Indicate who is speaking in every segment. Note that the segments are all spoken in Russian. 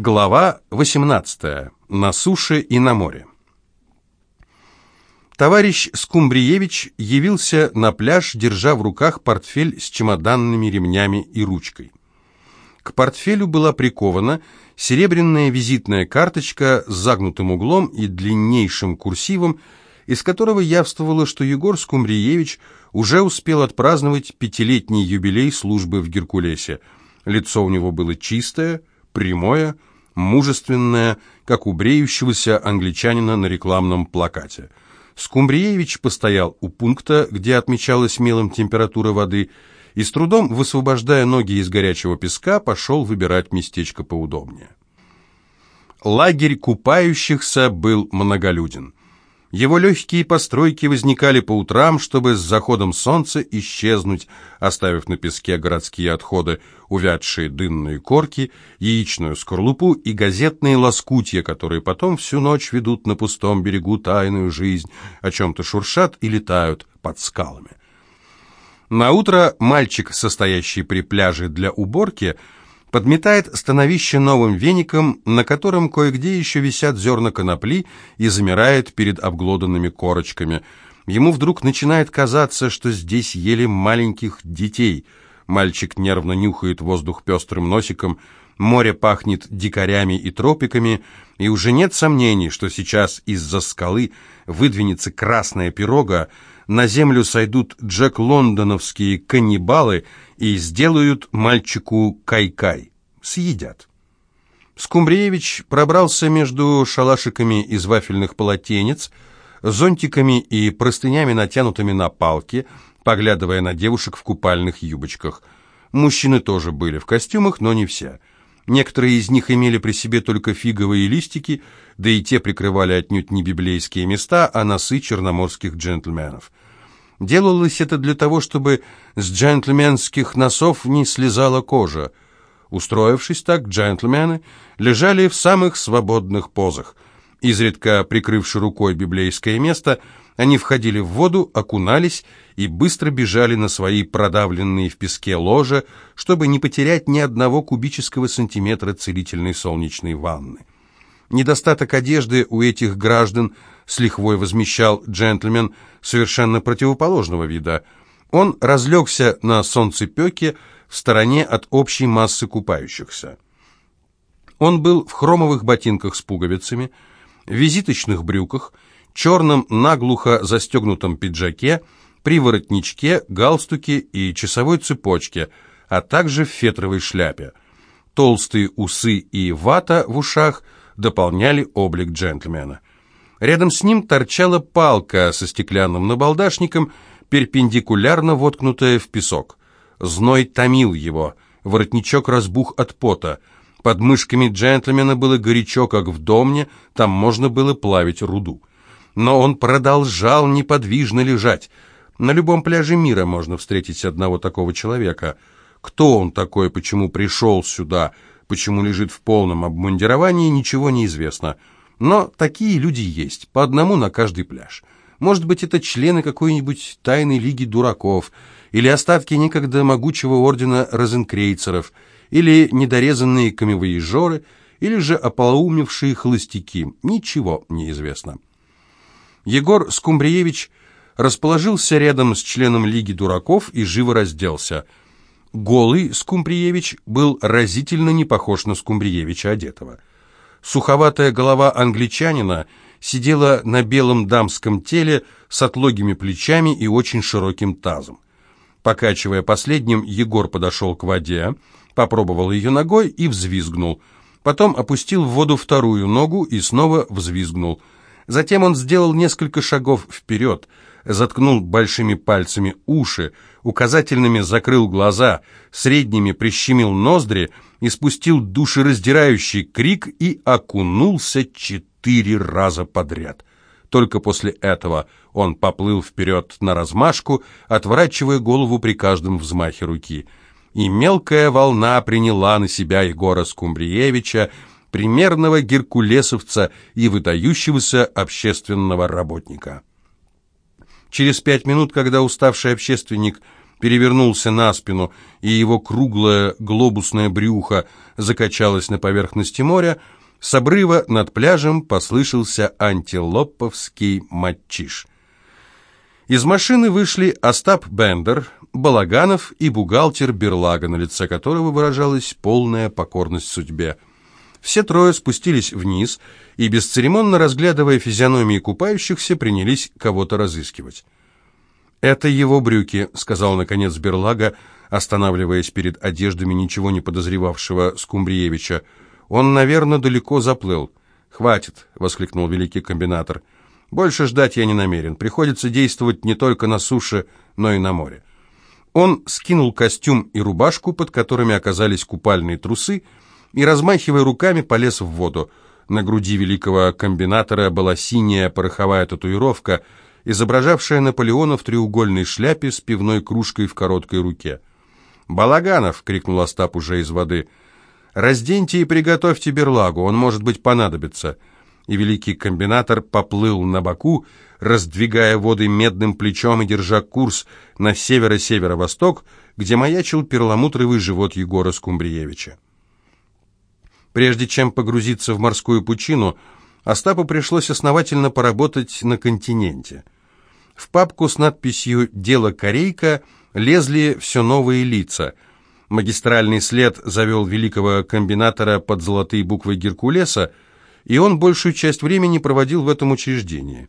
Speaker 1: Глава 18. На суше и на море. Товарищ Скумбриевич явился на пляж, держа в руках портфель с чемоданными ремнями и ручкой. К портфелю была прикована серебряная визитная карточка с загнутым углом и длиннейшим курсивом, из которого явствовало, что Егор Скумбриевич уже успел отпраздновать пятилетний юбилей службы в Геркулесе. Лицо у него было чистое, прямое, мужественное, как у бреющегося англичанина на рекламном плакате. Скумбриевич постоял у пункта, где отмечалась мелом температура воды, и с трудом, высвобождая ноги из горячего песка, пошел выбирать местечко поудобнее. Лагерь купающихся был многолюден. Его легкие постройки возникали по утрам, чтобы с заходом солнца исчезнуть, оставив на песке городские отходы, увядшие дынные корки, яичную скорлупу и газетные лоскутья, которые потом всю ночь ведут на пустом берегу тайную жизнь, о чем-то шуршат и летают под скалами. На утро мальчик, состоящий при пляже для уборки, подметает становище новым веником, на котором кое-где еще висят зерна конопли и замирает перед обглоданными корочками. Ему вдруг начинает казаться, что здесь ели маленьких детей. Мальчик нервно нюхает воздух пестрым носиком, море пахнет дикарями и тропиками, и уже нет сомнений, что сейчас из-за скалы выдвинется красная пирога, на землю сойдут Джек Лондоновские каннибалы и сделают мальчику кай-кай. Съедят. Скумбриевич пробрался между шалашиками из вафельных полотенец, зонтиками и простынями, натянутыми на палки, поглядывая на девушек в купальных юбочках. Мужчины тоже были в костюмах, но не все. Некоторые из них имели при себе только фиговые листики, да и те прикрывали отнюдь не библейские места, а носы черноморских джентльменов. Делалось это для того, чтобы с джентльменских носов не слезала кожа. Устроившись так, джентльмены лежали в самых свободных позах. Изредка прикрывши рукой библейское место, они входили в воду, окунались и быстро бежали на свои продавленные в песке ложа, чтобы не потерять ни одного кубического сантиметра целительной солнечной ванны. Недостаток одежды у этих граждан с лихвой возмещал джентльмен совершенно противоположного вида. Он разлегся на солнцепеке в стороне от общей массы купающихся. Он был в хромовых ботинках с пуговицами, визиточных брюках, черном наглухо застегнутом пиджаке, при воротничке, галстуке и часовой цепочке, а также в фетровой шляпе. Толстые усы и вата в ушах – дополняли облик джентльмена. Рядом с ним торчала палка со стеклянным набалдашником, перпендикулярно воткнутая в песок. Зной томил его, воротничок разбух от пота. Под мышками джентльмена было горячо, как в домне, там можно было плавить руду. Но он продолжал неподвижно лежать. На любом пляже мира можно встретить одного такого человека. Кто он такой, почему пришел сюда, Почему лежит в полном обмундировании, ничего не известно. Но такие люди есть, по одному на каждый пляж. Может быть, это члены какой-нибудь тайной лиги дураков, или остатки некогда могучего ордена розенкрейцеров, или недорезанные камевоежоры, или же ополоумевшие холостяки. Ничего не известно. Егор Скумбриевич расположился рядом с членом Лиги дураков и живо разделся – Голый Скумбриевич был разительно не похож на Скумбриевича одетого. Суховатая голова англичанина сидела на белом дамском теле с отлогими плечами и очень широким тазом. Покачивая последним, Егор подошел к воде, попробовал ее ногой и взвизгнул. Потом опустил в воду вторую ногу и снова взвизгнул. Затем он сделал несколько шагов вперед, заткнул большими пальцами уши, указательными закрыл глаза, средними прищемил ноздри и спустил душераздирающий крик и окунулся четыре раза подряд. Только после этого он поплыл вперед на размашку, отворачивая голову при каждом взмахе руки. И мелкая волна приняла на себя Егора Скумбриевича, примерного геркулесовца и выдающегося общественного работника. Через пять минут, когда уставший общественник перевернулся на спину, и его круглое глобусное брюхо закачалось на поверхности моря, с обрыва над пляжем послышался антилоповский матчиш. Из машины вышли Остап Бендер, Балаганов и бухгалтер Берлага, на лице которого выражалась полная покорность судьбе. Все трое спустились вниз и, бесцеремонно разглядывая физиономии купающихся, принялись кого-то разыскивать. «Это его брюки», — сказал, наконец, Берлага, останавливаясь перед одеждами ничего не подозревавшего Скумбриевича. «Он, наверное, далеко заплыл». «Хватит», — воскликнул великий комбинатор. «Больше ждать я не намерен. Приходится действовать не только на суше, но и на море». Он скинул костюм и рубашку, под которыми оказались купальные трусы, и, размахивая руками, полез в воду. На груди великого комбинатора была синяя пороховая татуировка, изображавшая Наполеона в треугольной шляпе с пивной кружкой в короткой руке. «Балаганов!» — крикнул Остап уже из воды. «Разденьте и приготовьте берлагу, он, может быть, понадобится». И великий комбинатор поплыл на боку, раздвигая воды медным плечом и держа курс на северо-северо-восток, где маячил перламутровый живот Егора Скумбриевича. Прежде чем погрузиться в морскую пучину, Остапу пришлось основательно поработать на континенте. В папку с надписью «Дело Корейка» лезли все новые лица. Магистральный след завел великого комбинатора под золотые буквы Геркулеса, и он большую часть времени проводил в этом учреждении.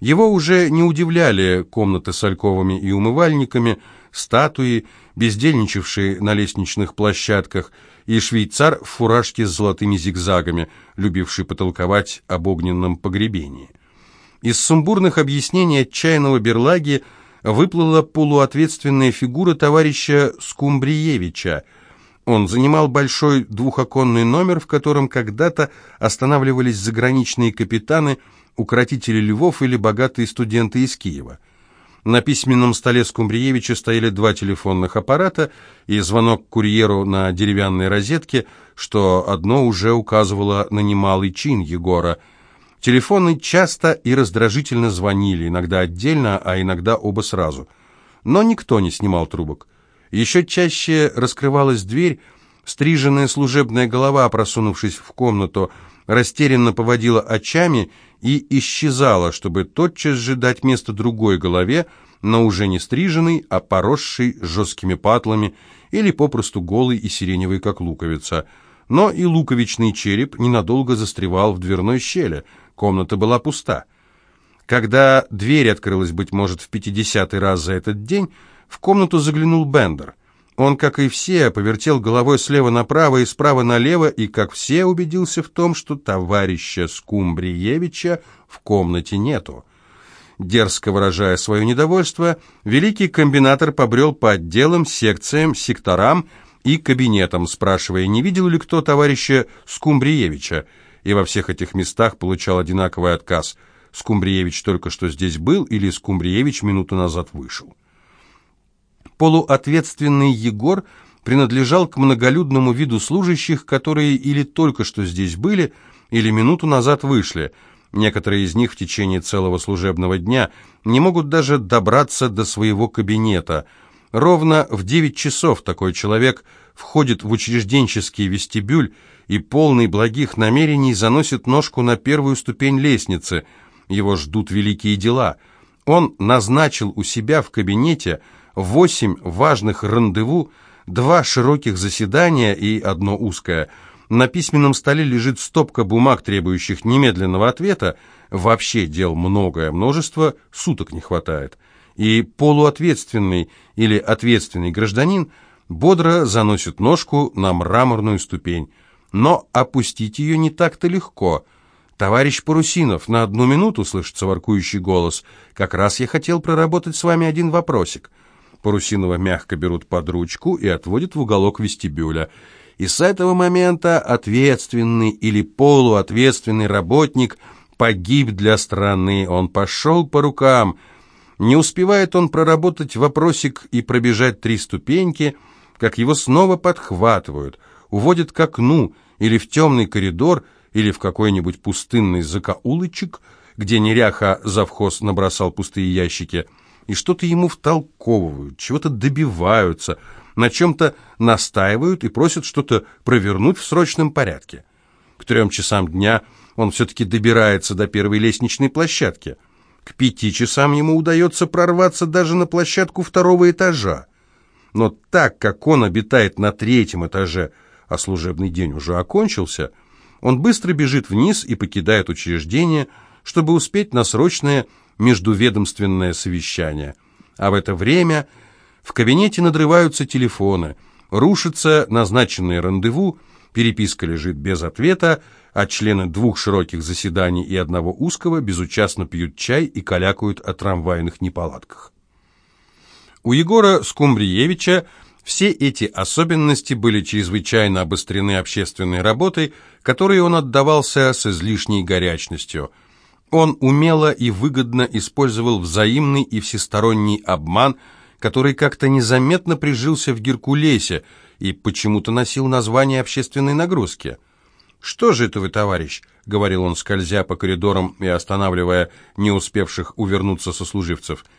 Speaker 1: Его уже не удивляли комнаты с альковами и умывальниками, статуи, бездельничавшие на лестничных площадках, и швейцар в фуражке с золотыми зигзагами, любивший потолковать об огненном погребении. Из сумбурных объяснений отчаянного Берлаги выплыла полуответственная фигура товарища Скумбриевича. Он занимал большой двухоконный номер, в котором когда-то останавливались заграничные капитаны, укротители львов или богатые студенты из Киева. На письменном столе Скумбриевича стояли два телефонных аппарата и звонок курьеру на деревянной розетке, что одно уже указывало на немалый чин Егора. Телефоны часто и раздражительно звонили, иногда отдельно, а иногда оба сразу. Но никто не снимал трубок. Еще чаще раскрывалась дверь, стриженная служебная голова, просунувшись в комнату, растерянно поводила очами и исчезала, чтобы тотчас же дать место другой голове, но уже не стриженной, а поросшей жесткими патлами или попросту голой и сиреневой, как луковица. Но и луковичный череп ненадолго застревал в дверной щели, комната была пуста. Когда дверь открылась, быть может, в пятидесятый раз за этот день, в комнату заглянул Бендер — он, как и все, повертел головой слева направо и справа налево, и, как все, убедился в том, что товарища Скумбриевича в комнате нету. Дерзко выражая свое недовольство, великий комбинатор побрел по отделам, секциям, секторам и кабинетам, спрашивая, не видел ли кто товарища Скумбриевича, и во всех этих местах получал одинаковый отказ. Скумбриевич только что здесь был или Скумбриевич минуту назад вышел. Полуответственный Егор принадлежал к многолюдному виду служащих, которые или только что здесь были, или минуту назад вышли. Некоторые из них в течение целого служебного дня не могут даже добраться до своего кабинета. Ровно в 9 часов такой человек входит в учрежденческий вестибюль и полный благих намерений заносит ножку на первую ступень лестницы. Его ждут великие дела. Он назначил у себя в кабинете восемь важных рандеву, два широких заседания и одно узкое. На письменном столе лежит стопка бумаг, требующих немедленного ответа. Вообще дел многое, множество, суток не хватает. И полуответственный или ответственный гражданин бодро заносит ножку на мраморную ступень. Но опустить ее не так-то легко. «Товарищ Парусинов, на одну минуту», — слышится воркующий голос, — «как раз я хотел проработать с вами один вопросик». Парусинова мягко берут под ручку и отводят в уголок вестибюля. И с этого момента ответственный или полуответственный работник погиб для страны. Он пошел по рукам. Не успевает он проработать вопросик и пробежать три ступеньки, как его снова подхватывают, уводят к окну или в темный коридор, или в какой-нибудь пустынный закоулочек, где неряха завхоз набросал пустые ящики – и что-то ему втолковывают, чего-то добиваются, на чем-то настаивают и просят что-то провернуть в срочном порядке. К трем часам дня он все-таки добирается до первой лестничной площадки. К пяти часам ему удается прорваться даже на площадку второго этажа. Но так как он обитает на третьем этаже, а служебный день уже окончился, он быстро бежит вниз и покидает учреждение, чтобы успеть на срочное междуведомственное совещание. А в это время в кабинете надрываются телефоны, рушится назначенное рандеву, переписка лежит без ответа, а члены двух широких заседаний и одного узкого безучастно пьют чай и калякают о трамвайных неполадках. У Егора Скумбриевича все эти особенности были чрезвычайно обострены общественной работой, которой он отдавался с излишней горячностью. Он умело и выгодно использовал взаимный и всесторонний обман, который как-то незаметно прижился в Геркулесе и почему-то носил название общественной нагрузки. «Что же это вы, товарищ?» — говорил он, скользя по коридорам и останавливая не успевших увернуться сослуживцев —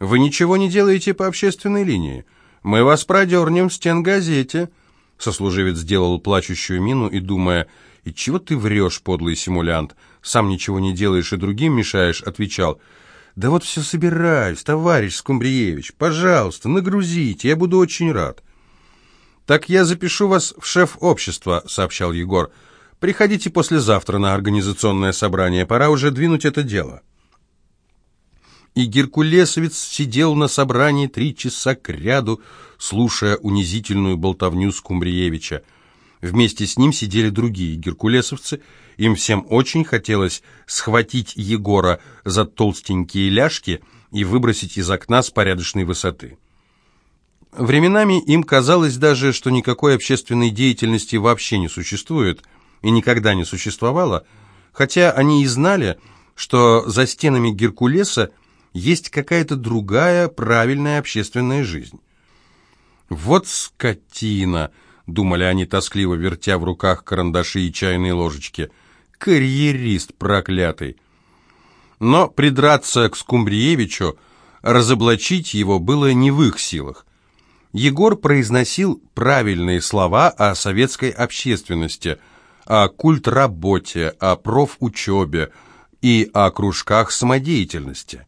Speaker 1: вы ничего не делаете по общественной линии. Мы вас продернем в стенгазете». Сослуживец сделал плачущую мину и, думая, «И чего ты врешь, подлый симулянт? Сам ничего не делаешь и другим мешаешь», отвечал, «Да вот все собираюсь, товарищ Скумбриевич, пожалуйста, нагрузите, я буду очень рад». «Так я запишу вас в шеф общества», — сообщал Егор. «Приходите послезавтра на организационное собрание, пора уже двинуть это дело» и Геркулесовец сидел на собрании три часа кряду, слушая унизительную болтовню Скумбриевича. Вместе с ним сидели другие геркулесовцы, им всем очень хотелось схватить Егора за толстенькие ляжки и выбросить из окна с порядочной высоты. Временами им казалось даже, что никакой общественной деятельности вообще не существует и никогда не существовало, хотя они и знали, что за стенами Геркулеса есть какая-то другая правильная общественная жизнь. «Вот скотина!» — думали они, тоскливо вертя в руках карандаши и чайные ложечки. «Карьерист проклятый!» Но придраться к Скумбриевичу, разоблачить его было не в их силах. Егор произносил правильные слова о советской общественности, о культработе, о профучебе и о кружках самодеятельности.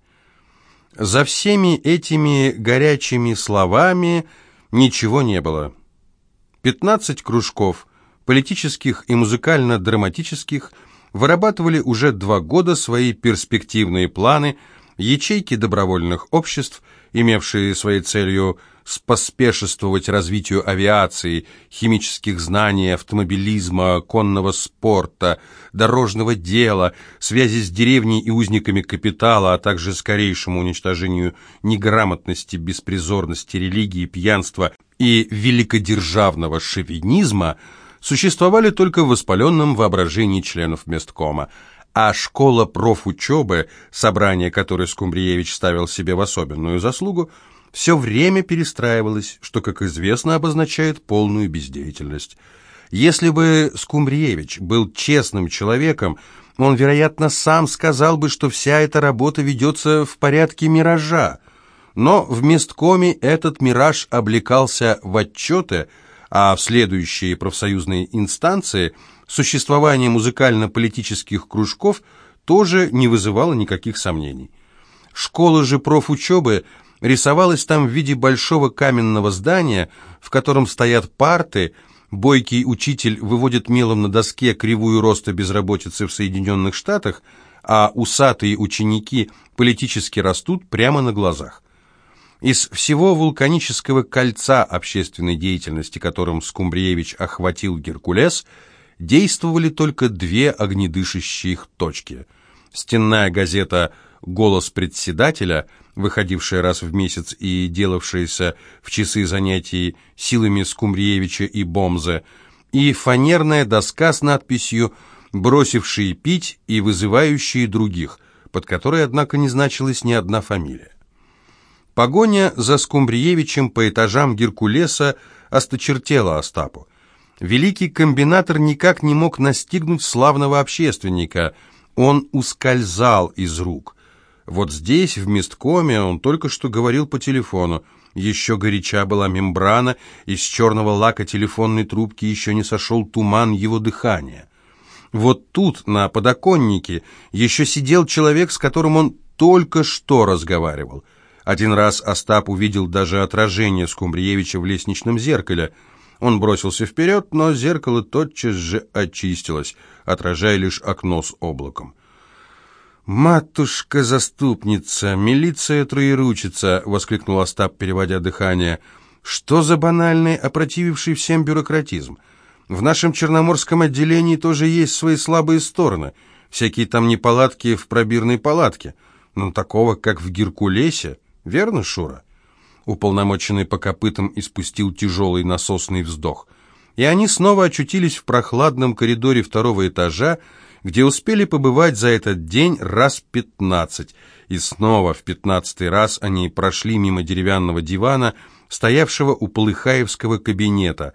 Speaker 1: За всеми этими горячими словами ничего не было. Пятнадцать кружков, политических и музыкально-драматических, вырабатывали уже два года свои перспективные планы, ячейки добровольных обществ, имевшие своей целью споспешествовать развитию авиации, химических знаний, автомобилизма, конного спорта, дорожного дела, связи с деревней и узниками капитала, а также скорейшему уничтожению неграмотности, беспризорности, религии, пьянства и великодержавного шовинизма, существовали только в воспаленном воображении членов месткома, а школа профучебы, собрание которой Скумбриевич ставил себе в особенную заслугу, все время перестраивалось, что, как известно, обозначает полную бездеятельность. Если бы Скумбриевич был честным человеком, он, вероятно, сам сказал бы, что вся эта работа ведется в порядке миража. Но в месткоме этот мираж облекался в отчеты, а в следующие профсоюзные инстанции существование музыкально-политических кружков тоже не вызывало никаких сомнений. Школа же профучебы рисовалась там в виде большого каменного здания, в котором стоят парты, бойкий учитель выводит мелом на доске кривую роста безработицы в Соединенных Штатах, а усатые ученики политически растут прямо на глазах. Из всего вулканического кольца общественной деятельности, которым Скумбриевич охватил Геркулес, действовали только две огнедышащие точки. Стенная газета «Голос председателя», выходившая раз в месяц и делавшаяся в часы занятий силами Скумриевича и Бомзе, и фанерная доска с надписью «Бросившие пить и вызывающие других», под которой, однако, не значилась ни одна фамилия. Погоня за Скумбриевичем по этажам Геркулеса осточертела Остапу. Великий комбинатор никак не мог настигнуть славного общественника. Он ускользал из рук – Вот здесь, в месткоме, он только что говорил по телефону. Еще горяча была мембрана, из черного лака телефонной трубки еще не сошел туман его дыхания. Вот тут, на подоконнике, еще сидел человек, с которым он только что разговаривал. Один раз Остап увидел даже отражение Скумбриевича в лестничном зеркале. Он бросился вперед, но зеркало тотчас же очистилось, отражая лишь окно с облаком. «Матушка-заступница, милиция троеручица!» — воскликнул Остап, переводя дыхание. «Что за банальный, опротививший всем бюрократизм? В нашем Черноморском отделении тоже есть свои слабые стороны. Всякие там неполадки в пробирной палатке. Но такого, как в Геркулесе, верно, Шура?» Уполномоченный по копытам испустил тяжелый насосный вздох. И они снова очутились в прохладном коридоре второго этажа, где успели побывать за этот день раз пятнадцать, и снова в пятнадцатый раз они прошли мимо деревянного дивана, стоявшего у Полыхаевского кабинета.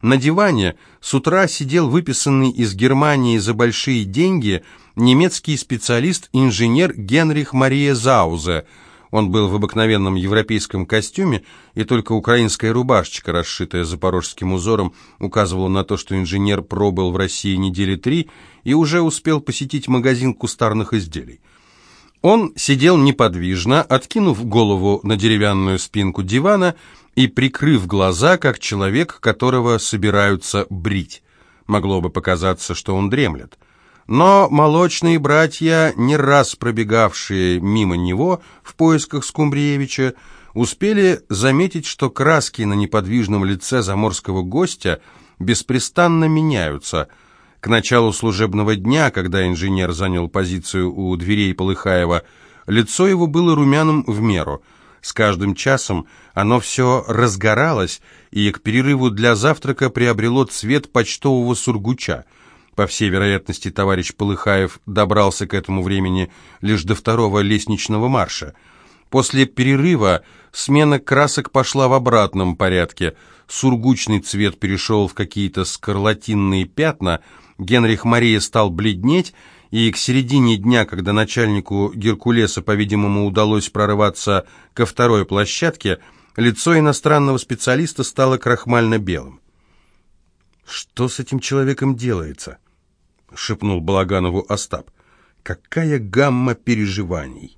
Speaker 1: На диване с утра сидел выписанный из Германии за большие деньги немецкий специалист-инженер Генрих Мария Заузе – он был в обыкновенном европейском костюме, и только украинская рубашечка, расшитая запорожским узором, указывала на то, что инженер пробыл в России недели три и уже успел посетить магазин кустарных изделий. Он сидел неподвижно, откинув голову на деревянную спинку дивана и прикрыв глаза, как человек, которого собираются брить. Могло бы показаться, что он дремлет. Но молочные братья, не раз пробегавшие мимо него в поисках Скумбриевича, успели заметить, что краски на неподвижном лице заморского гостя беспрестанно меняются. К началу служебного дня, когда инженер занял позицию у дверей Полыхаева, лицо его было румяным в меру. С каждым часом оно все разгоралось и к перерыву для завтрака приобрело цвет почтового сургуча – по всей вероятности, товарищ Полыхаев добрался к этому времени лишь до второго лестничного марша. После перерыва смена красок пошла в обратном порядке. Сургучный цвет перешел в какие-то скарлатинные пятна, Генрих Мария стал бледнеть, и к середине дня, когда начальнику Геркулеса, по-видимому, удалось прорываться ко второй площадке, лицо иностранного специалиста стало крахмально-белым. «Что с этим человеком делается?» — шепнул Балаганову Остап. «Какая гамма переживаний!»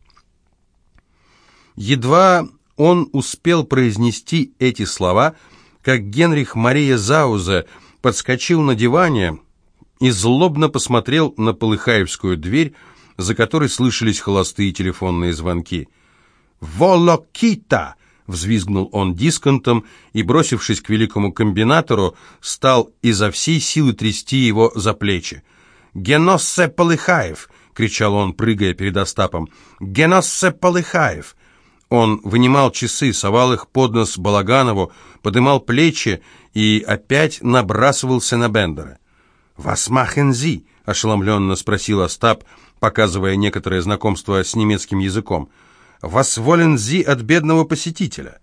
Speaker 1: Едва он успел произнести эти слова, как Генрих Мария Заузе подскочил на диване и злобно посмотрел на Полыхаевскую дверь, за которой слышались холостые телефонные звонки. «Волокита!» — взвизгнул он дисконтом и, бросившись к великому комбинатору, стал изо всей силы трясти его за плечи. «Геноссе Полыхаев!» — кричал он, прыгая перед Остапом. «Геноссе Полыхаев!» Он вынимал часы, совал их под нос Балаганову, подымал плечи и опять набрасывался на Бендера. «Was machen Sie?» — ошеломленно спросил Остап, показывая некоторое знакомство с немецким языком. «Was wollen Sie от бедного посетителя?»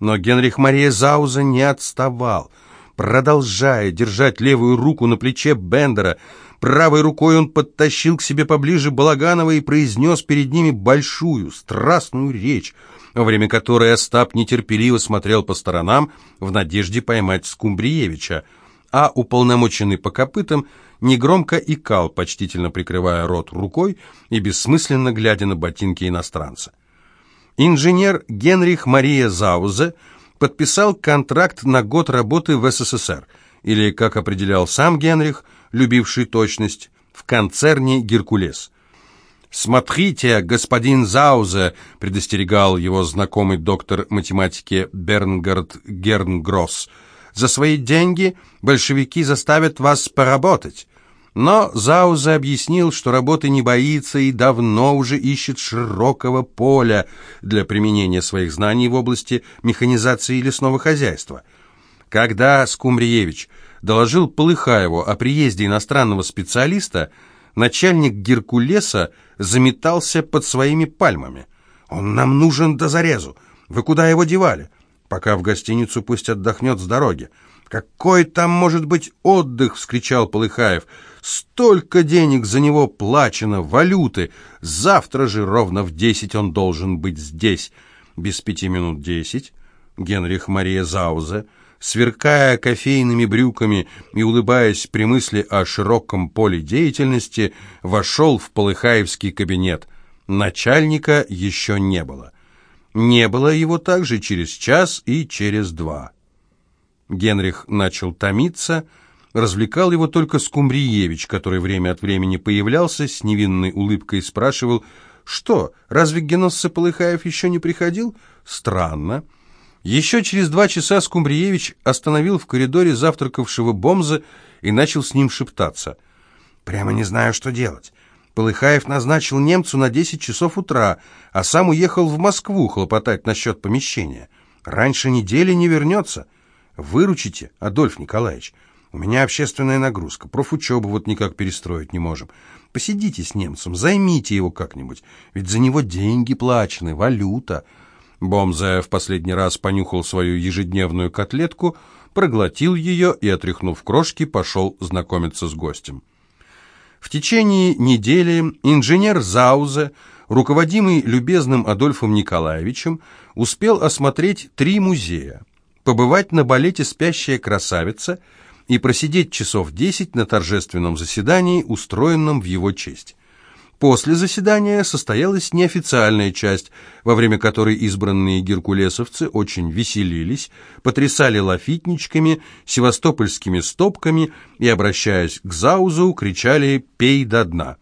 Speaker 1: Но Генрих Мария Зауза не отставал, продолжая держать левую руку на плече Бендера, Правой рукой он подтащил к себе поближе Балаганова и произнес перед ними большую, страстную речь, во время которой Остап нетерпеливо смотрел по сторонам в надежде поймать Скумбриевича, а уполномоченный по копытам негромко икал, почтительно прикрывая рот рукой и бессмысленно глядя на ботинки иностранца. Инженер Генрих Мария Заузе подписал контракт на год работы в СССР, или, как определял сам Генрих, любивший точность, в концерне «Геркулес». «Смотрите, господин Заузе», — предостерегал его знакомый доктор математики Бернгард Гернгросс, «за свои деньги большевики заставят вас поработать». Но Заузе объяснил, что работы не боится и давно уже ищет широкого поля для применения своих знаний в области механизации лесного хозяйства. Когда Скумриевич доложил Полыхаеву о приезде иностранного специалиста, начальник Геркулеса заметался под своими пальмами. «Он нам нужен до зарезу! Вы куда его девали? Пока в гостиницу пусть отдохнет с дороги. «Какой там может быть отдых?» — вскричал Полыхаев. «Столько денег за него плачено, валюты! Завтра же ровно в десять он должен быть здесь!» Без пяти минут десять Генрих Мария Заузе, сверкая кофейными брюками и улыбаясь при мысли о широком поле деятельности, вошел в Полыхаевский кабинет. Начальника еще не было. Не было его также через час и через два. Генрих начал томиться, развлекал его только Скумбриевич, который время от времени появлялся, с невинной улыбкой спрашивал, «Что, разве Геноссе Полыхаев еще не приходил? Странно». Еще через два часа Скумбриевич остановил в коридоре завтракавшего Бомза и начал с ним шептаться. «Прямо не знаю, что делать. Полыхаев назначил немцу на 10 часов утра, а сам уехал в Москву хлопотать насчет помещения. Раньше недели не вернется. Выручите, Адольф Николаевич. У меня общественная нагрузка, профучебу вот никак перестроить не можем. Посидите с немцем, займите его как-нибудь, ведь за него деньги плачены, валюта». Бомзе в последний раз понюхал свою ежедневную котлетку, проглотил ее и, отряхнув крошки, пошел знакомиться с гостем. В течение недели инженер Заузе, руководимый любезным Адольфом Николаевичем, успел осмотреть три музея, побывать на балете «Спящая красавица» и просидеть часов десять на торжественном заседании, устроенном в его честь. После заседания состоялась неофициальная часть, во время которой избранные геркулесовцы очень веселились, потрясали лафитничками, севастопольскими стопками и, обращаясь к Заузу, кричали «Пей до дна!».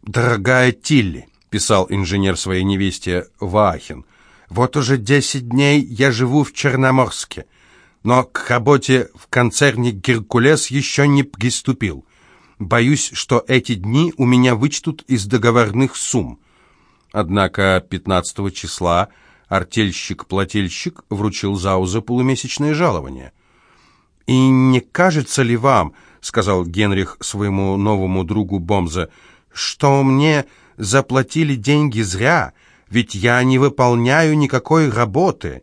Speaker 1: «Дорогая Тилли», — писал инженер своей невесте Ваахин, «вот уже десять дней я живу в Черноморске, но к работе в концерне «Геркулес» еще не приступил». Боюсь, что эти дни у меня вычтут из договорных сумм. Однако 15 числа артельщик-плательщик вручил Зауза полумесячное жалование. «И не кажется ли вам, — сказал Генрих своему новому другу Бомза, — что мне заплатили деньги зря, ведь я не выполняю никакой работы?»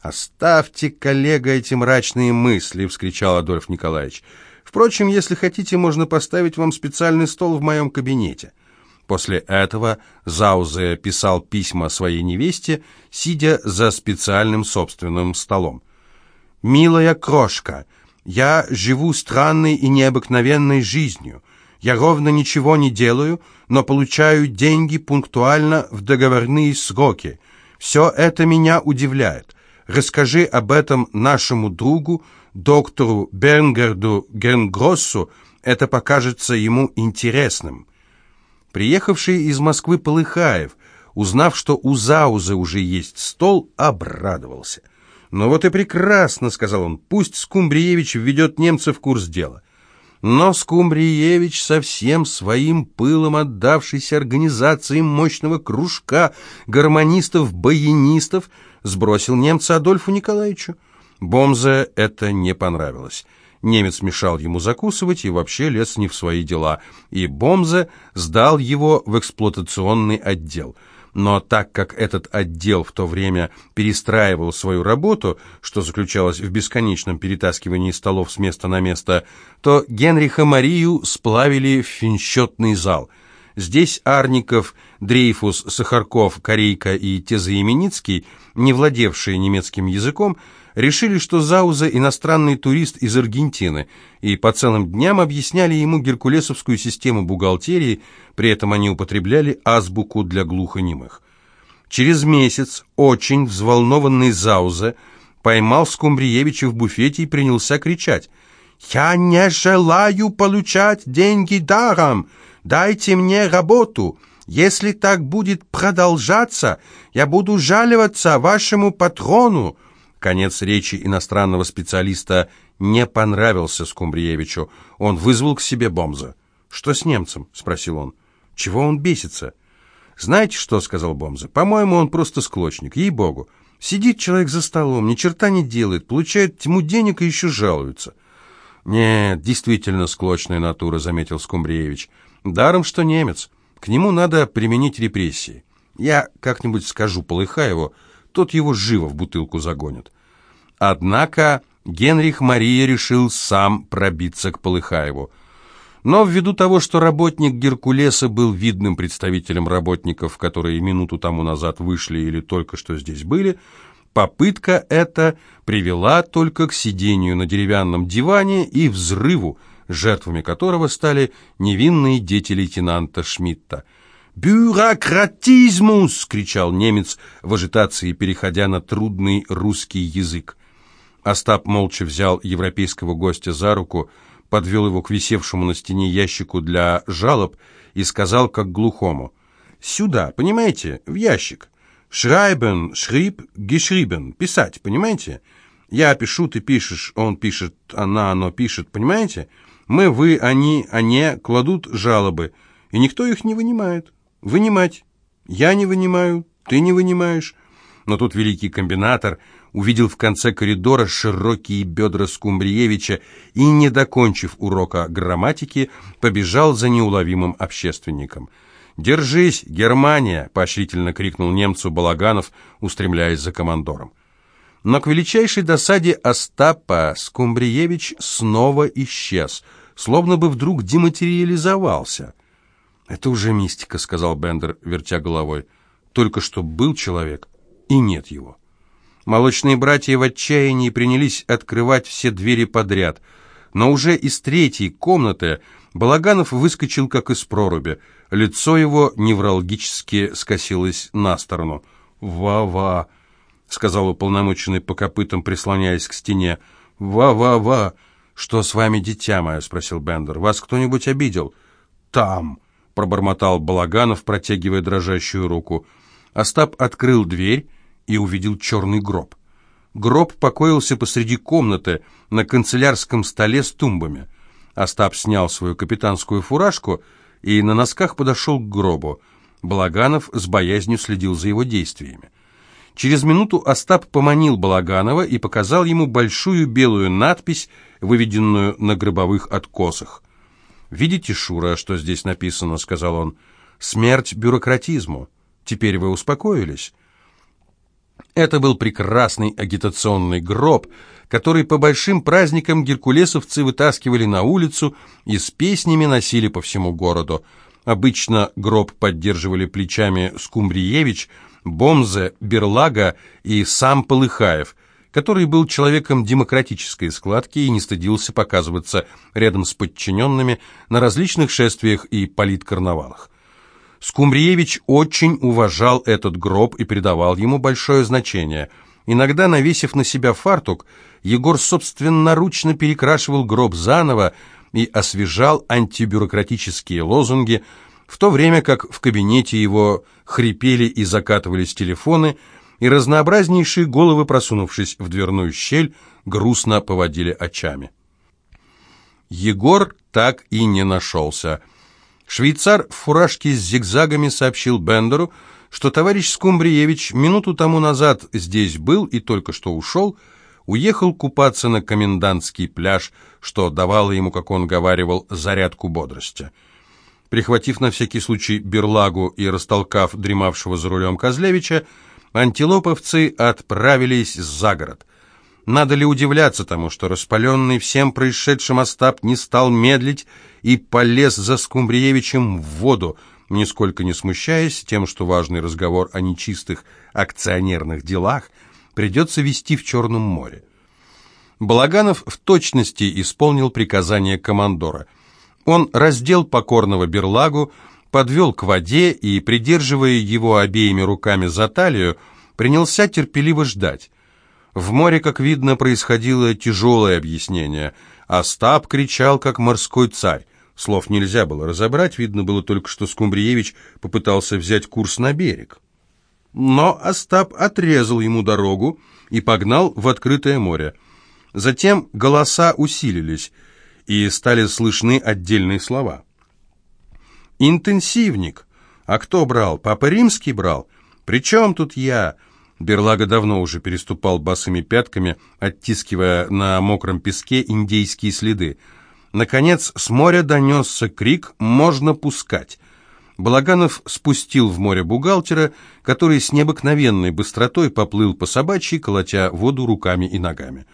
Speaker 1: «Оставьте, коллега, эти мрачные мысли!» — вскричал Адольф Николаевич. Впрочем, если хотите, можно поставить вам специальный стол в моем кабинете». После этого Заузе писал письма своей невесте, сидя за специальным собственным столом. «Милая крошка, я живу странной и необыкновенной жизнью. Я ровно ничего не делаю, но получаю деньги пунктуально в договорные сроки. Все это меня удивляет. Расскажи об этом нашему другу, доктору Бернгарду Гернгроссу это покажется ему интересным. Приехавший из Москвы Полыхаев, узнав, что у Заузы уже есть стол, обрадовался. «Ну вот и прекрасно», — сказал он, — «пусть Скумбриевич введет немцев в курс дела». Но Скумбриевич, совсем своим пылом отдавшийся организации мощного кружка гармонистов-баянистов, сбросил немца Адольфу Николаевичу. Бомзе это не понравилось. Немец мешал ему закусывать и вообще лез не в свои дела, и Бомзе сдал его в эксплуатационный отдел. Но так как этот отдел в то время перестраивал свою работу, что заключалось в бесконечном перетаскивании столов с места на место, то Генриха Марию сплавили в финсчетный зал. Здесь Арников, Дрейфус, Сахарков, Корейка и Тезаименицкий, не владевшие немецким языком, решили, что Зауза иностранный турист из Аргентины, и по целым дням объясняли ему геркулесовскую систему бухгалтерии, при этом они употребляли азбуку для глухонемых. Через месяц очень взволнованный Зауза поймал Скумбриевича в буфете и принялся кричать «Я не желаю получать деньги даром! Дайте мне работу! Если так будет продолжаться, я буду жаловаться вашему патрону!» Конец речи иностранного специалиста не понравился Скумбриевичу. Он вызвал к себе Бомза. «Что с немцем?» — спросил он. «Чего он бесится?» «Знаете что?» — сказал Бомза. «По-моему, он просто склочник, ей-богу. Сидит человек за столом, ни черта не делает, получает тьму денег и еще жалуется». «Нет, действительно склочная натура», — заметил Скумбриевич. «Даром, что немец. К нему надо применить репрессии. Я как-нибудь скажу Полыхаеву, тот его живо в бутылку загонит». Однако Генрих Мария решил сам пробиться к Полыхаеву. Но ввиду того, что работник Геркулеса был видным представителем работников, которые минуту тому назад вышли или только что здесь были, попытка эта привела только к сидению на деревянном диване и взрыву, жертвами которого стали невинные дети лейтенанта Шмидта. «Бюрократизмус!» — кричал немец в ажитации, переходя на трудный русский язык. Остап молча взял европейского гостя за руку, подвел его к висевшему на стене ящику для жалоб и сказал как глухому. «Сюда, понимаете, в ящик. Шрайбен, шриб, гешрибен. Писать, понимаете? Я пишу, ты пишешь, он пишет, она, оно пишет, понимаете? Мы, вы, они, они кладут жалобы, и никто их не вынимает. Вынимать. Я не вынимаю, ты не вынимаешь. Но тут великий комбинатор увидел в конце коридора широкие бедра Скумбриевича и, не докончив урока грамматики, побежал за неуловимым общественником. «Держись, Германия!» — поощрительно крикнул немцу Балаганов, устремляясь за командором. Но к величайшей досаде Остапа Скумбриевич снова исчез, словно бы вдруг дематериализовался. «Это уже мистика», — сказал Бендер, вертя головой. «Только что был человек, и нет его». Молочные братья в отчаянии принялись открывать все двери подряд, но уже из третьей комнаты Балаганов выскочил как из проруби. Лицо его невралгически скосилось на сторону. «Ва-ва», — сказал уполномоченный по копытам, прислоняясь к стене. «Ва-ва-ва! Что с вами, дитя мое?» — спросил Бендер. «Вас кто-нибудь обидел?» «Там!» — пробормотал Балаганов, протягивая дрожащую руку. Остап открыл дверь и увидел черный гроб. Гроб покоился посреди комнаты на канцелярском столе с тумбами. Остап снял свою капитанскую фуражку и на носках подошел к гробу. Балаганов с боязнью следил за его действиями. Через минуту Остап поманил Балаганова и показал ему большую белую надпись, выведенную на гробовых откосах. «Видите, Шура, что здесь написано?» — сказал он. «Смерть бюрократизму. Теперь вы успокоились?» Это был прекрасный агитационный гроб, который по большим праздникам геркулесовцы вытаскивали на улицу и с песнями носили по всему городу. Обычно гроб поддерживали плечами Скумбриевич, Бомзе, Берлага и сам Полыхаев, который был человеком демократической складки и не стыдился показываться рядом с подчиненными на различных шествиях и политкарнавалах. Скумбриевич очень уважал этот гроб и придавал ему большое значение. Иногда, навесив на себя фартук, Егор собственноручно перекрашивал гроб заново и освежал антибюрократические лозунги, в то время как в кабинете его хрипели и закатывались телефоны, и разнообразнейшие головы, просунувшись в дверную щель, грустно поводили очами. Егор так и не нашелся – Швейцар в фуражке с зигзагами сообщил Бендеру, что товарищ Скумбриевич минуту тому назад здесь был и только что ушел, уехал купаться на комендантский пляж, что давало ему, как он говаривал, зарядку бодрости. Прихватив на всякий случай берлагу и растолкав дремавшего за рулем Козлевича, антилоповцы отправились за город. Надо ли удивляться тому, что распаленный всем происшедшим Остап не стал медлить и полез за Скумбриевичем в воду, нисколько не смущаясь тем, что важный разговор о нечистых акционерных делах придется вести в Черном море. Балаганов в точности исполнил приказание командора. Он раздел покорного берлагу, подвел к воде и, придерживая его обеими руками за талию, принялся терпеливо ждать. В море, как видно, происходило тяжелое объяснение. Остап кричал, как морской царь. Слов нельзя было разобрать, видно было только, что Скумбриевич попытался взять курс на берег. Но Остап отрезал ему дорогу и погнал в открытое море. Затем голоса усилились, и стали слышны отдельные слова. «Интенсивник! А кто брал? Папа Римский брал? При чем тут я?» Берлага давно уже переступал босыми пятками, оттискивая на мокром песке индейские следы. Наконец, с моря донесся крик «Можно пускать!». Балаганов спустил в море бухгалтера, который с необыкновенной быстротой поплыл по собачьей, колотя воду руками и ногами.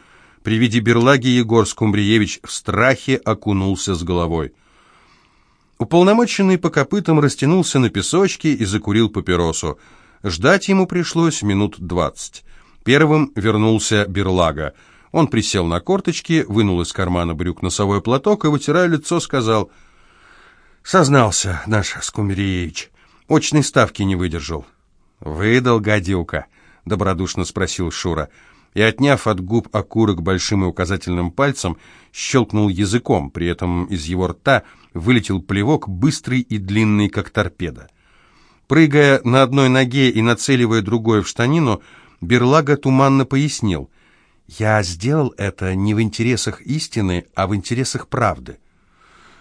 Speaker 1: При виде берлаги Егор Скумбриевич в страхе окунулся с головой. Уполномоченный по копытам растянулся на песочке и закурил папиросу. Ждать ему пришлось минут двадцать. Первым вернулся Берлага. Он присел на корточки, вынул из кармана брюк носовой платок и, вытирая лицо, сказал «Сознался наш Скумбриевич. Очной ставки не выдержал». «Выдал, гадюка?» — добродушно спросил Шура. И, отняв от губ окурок большим и указательным пальцем, щелкнул языком, при этом из его рта вылетел плевок, быстрый и длинный, как торпеда. Прыгая на одной ноге и нацеливая другой в штанину, Берлага туманно пояснил. «Я сделал это не в интересах истины, а в интересах правды».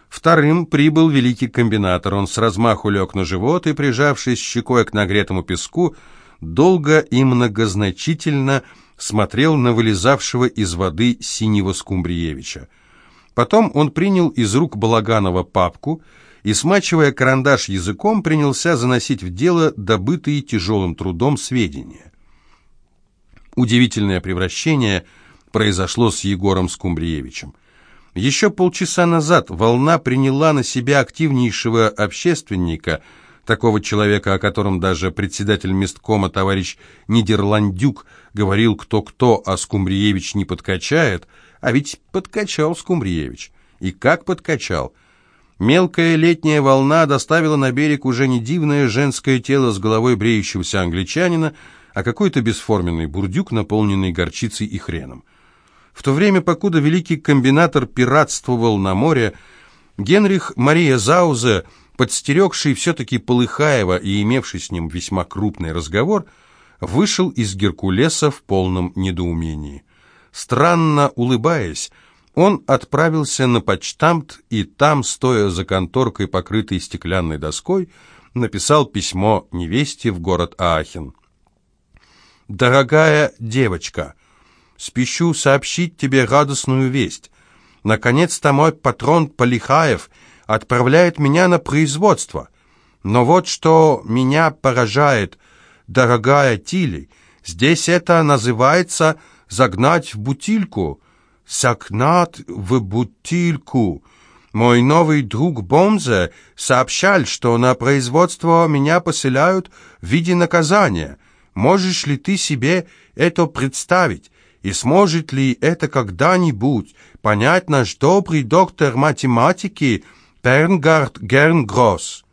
Speaker 1: Вторым прибыл великий комбинатор. Он с размаху лег на живот и, прижавшись щекой к нагретому песку, долго и многозначительно смотрел на вылезавшего из воды синего Скумбриевича. Потом он принял из рук Балаганова папку и, смачивая карандаш языком, принялся заносить в дело добытые тяжелым трудом сведения. Удивительное превращение произошло с Егором Скумбриевичем. Еще полчаса назад волна приняла на себя активнейшего общественника, такого человека, о котором даже председатель месткома товарищ Нидерландюк говорил кто-кто, а Скумбриевич не подкачает, а ведь подкачал Скумбриевич. И как подкачал? Мелкая летняя волна доставила на берег уже не дивное женское тело с головой бреющегося англичанина, а какой-то бесформенный бурдюк, наполненный горчицей и хреном. В то время, покуда великий комбинатор пиратствовал на море, Генрих Мария Заузе, подстерегший все-таки Полыхаева и имевший с ним весьма крупный разговор, вышел из Геркулеса в полном недоумении. Странно улыбаясь, он отправился на почтамт и там, стоя за конторкой, покрытой стеклянной доской, написал письмо невесте в город Аахен. «Дорогая девочка, спешу сообщить тебе радостную весть. Наконец-то мой патрон Полихаев отправляет меня на производство. Но вот что меня поражает, дорогая Тили, здесь это называется «загнать в бутильку». «Согнать в бутильку». Мой новый друг Бомзе сообщал, что на производство меня поселяют в виде наказания. Можешь ли ты себе это представить? И сможет ли это когда-нибудь понять наш добрый доктор математики Бернгард Гернгросс?